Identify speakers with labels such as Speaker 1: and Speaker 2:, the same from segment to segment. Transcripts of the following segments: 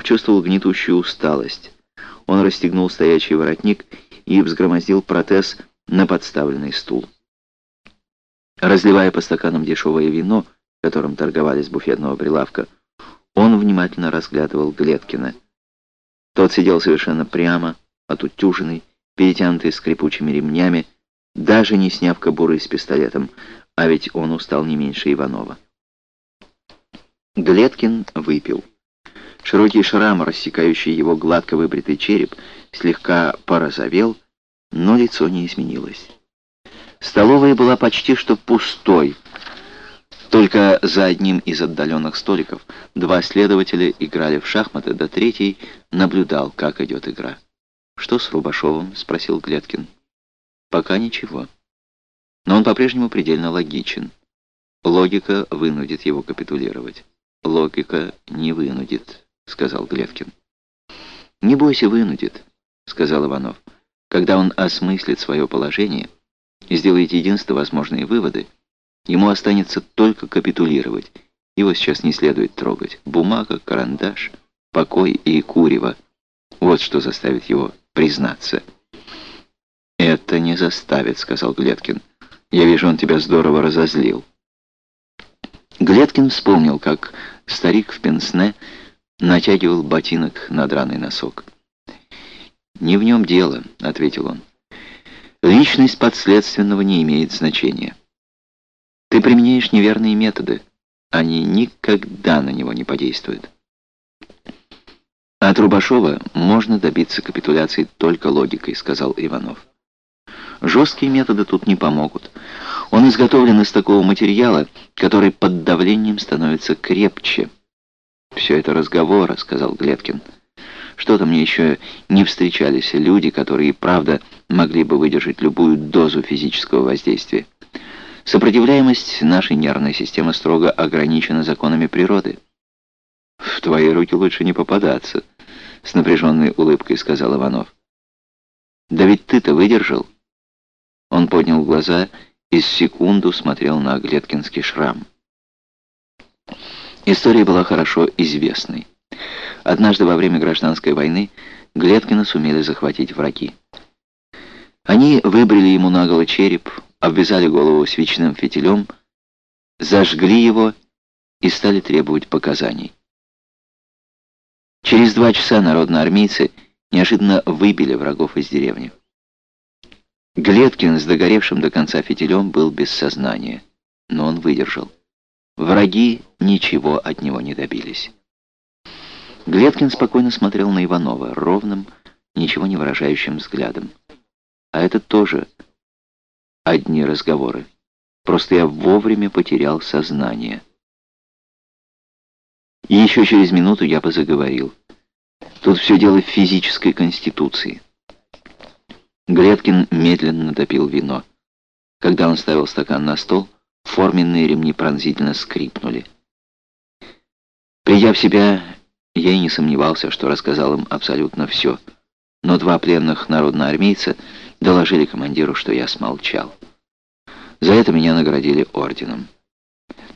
Speaker 1: Иванов чувствовал гнетущую усталость. Он расстегнул стоячий воротник и взгромоздил протез на подставленный стул. Разливая по стаканам дешевое вино, которым торговали с буфетного прилавка, он внимательно разглядывал Глеткина. Тот сидел совершенно прямо, отутюженный, перетянутый скрипучими ремнями, даже не сняв кобуры с пистолетом, а ведь он устал не меньше Иванова. Глеткин выпил. Широкий шрам, рассекающий его гладко выбритый череп, слегка порозовел, но лицо не изменилось. Столовая была почти что пустой. Только за одним из отдаленных столиков два следователя играли в шахматы, да третий наблюдал, как идет игра. «Что с Рубашовым?» — спросил Глеткин. «Пока ничего. Но он по-прежнему предельно логичен. Логика вынудит его капитулировать. Логика не вынудит», — сказал Глеткин. «Не бойся, вынудит», — сказал Иванов. «Когда он осмыслит свое положение...» и сделает единство возможные выводы, ему останется только капитулировать. Его сейчас не следует трогать. Бумага, карандаш, покой и курево. Вот что заставит его признаться. «Это не заставит», — сказал Глеткин. «Я вижу, он тебя здорово разозлил». Глеткин вспомнил, как старик в пенсне натягивал ботинок на драный носок. «Не в нем дело», — ответил он. Личность подследственного не имеет значения. Ты применяешь неверные методы. Они никогда на него не подействуют. От Рубашова можно добиться капитуляции только логикой, сказал Иванов. Жесткие методы тут не помогут. Он изготовлен из такого материала, который под давлением становится крепче. «Все это разговоры», — сказал Глеткин. Что-то мне еще не встречались люди, которые, правда, могли бы выдержать любую дозу физического воздействия. Сопротивляемость нашей нервной системы строго ограничена законами природы. «В твои руки лучше не попадаться», — с напряженной улыбкой сказал Иванов. «Да ведь ты-то выдержал». Он поднял глаза и секунду смотрел на Глеткинский шрам. История была хорошо известной. Однажды во время гражданской войны Глеткина сумели захватить враги. Они выбрили ему наголо череп, обвязали голову свечным фитилем, зажгли его и стали требовать показаний. Через два часа народноармейцы неожиданно выбили врагов из деревни. Глеткин с догоревшим до конца фитилем был без сознания, но он выдержал. Враги ничего от него не добились. Глеткин спокойно смотрел на Иванова ровным, ничего не выражающим взглядом. А это тоже одни разговоры. Просто я вовремя потерял сознание. И еще через минуту я бы заговорил. Тут все дело в физической конституции. Глеткин медленно допил вино. Когда он ставил стакан на стол, форменные ремни пронзительно скрипнули. Придя в себя, я и не сомневался, что рассказал им абсолютно все. Но два пленных народноармейца доложили командиру, что я смолчал. За это меня наградили орденом.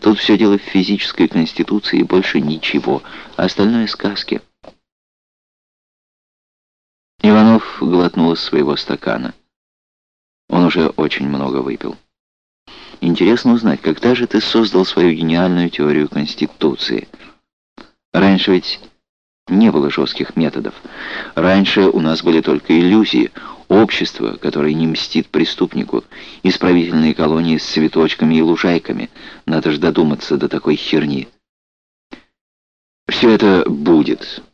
Speaker 1: Тут все дело в физической конституции и больше ничего, а остальное сказки. Иванов глотнул из своего стакана. Он уже очень много выпил. Интересно узнать, когда же ты создал свою гениальную теорию Конституции — Раньше ведь не было жестких методов. Раньше у нас были только иллюзии. Общество, которое не мстит преступнику. Исправительные колонии с цветочками и лужайками. Надо же додуматься до такой херни. «Все это будет»,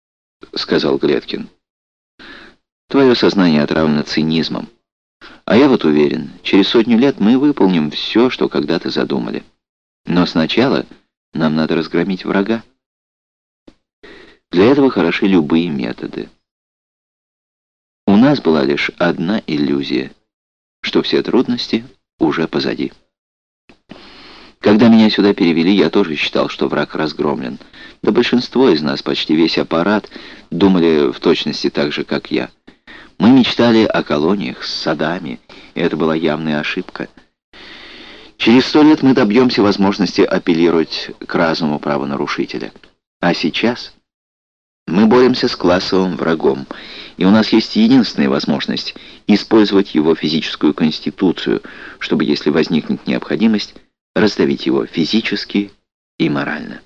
Speaker 1: — сказал Глеткин. «Твое сознание отравлено цинизмом. А я вот уверен, через сотню лет мы выполним все, что когда-то задумали. Но сначала нам надо разгромить врага. Для этого хороши любые методы. У нас была лишь одна иллюзия, что все трудности уже позади. Когда меня сюда перевели, я тоже считал, что враг разгромлен. Да большинство из нас, почти весь аппарат, думали в точности так же, как я. Мы мечтали о колониях с садами, и это была явная ошибка. Через сто лет мы добьемся возможности апеллировать к разуму правонарушителя. А сейчас... Мы боремся с классовым врагом, и у нас есть единственная возможность использовать его физическую конституцию, чтобы, если возникнет необходимость, раздавить его физически и морально.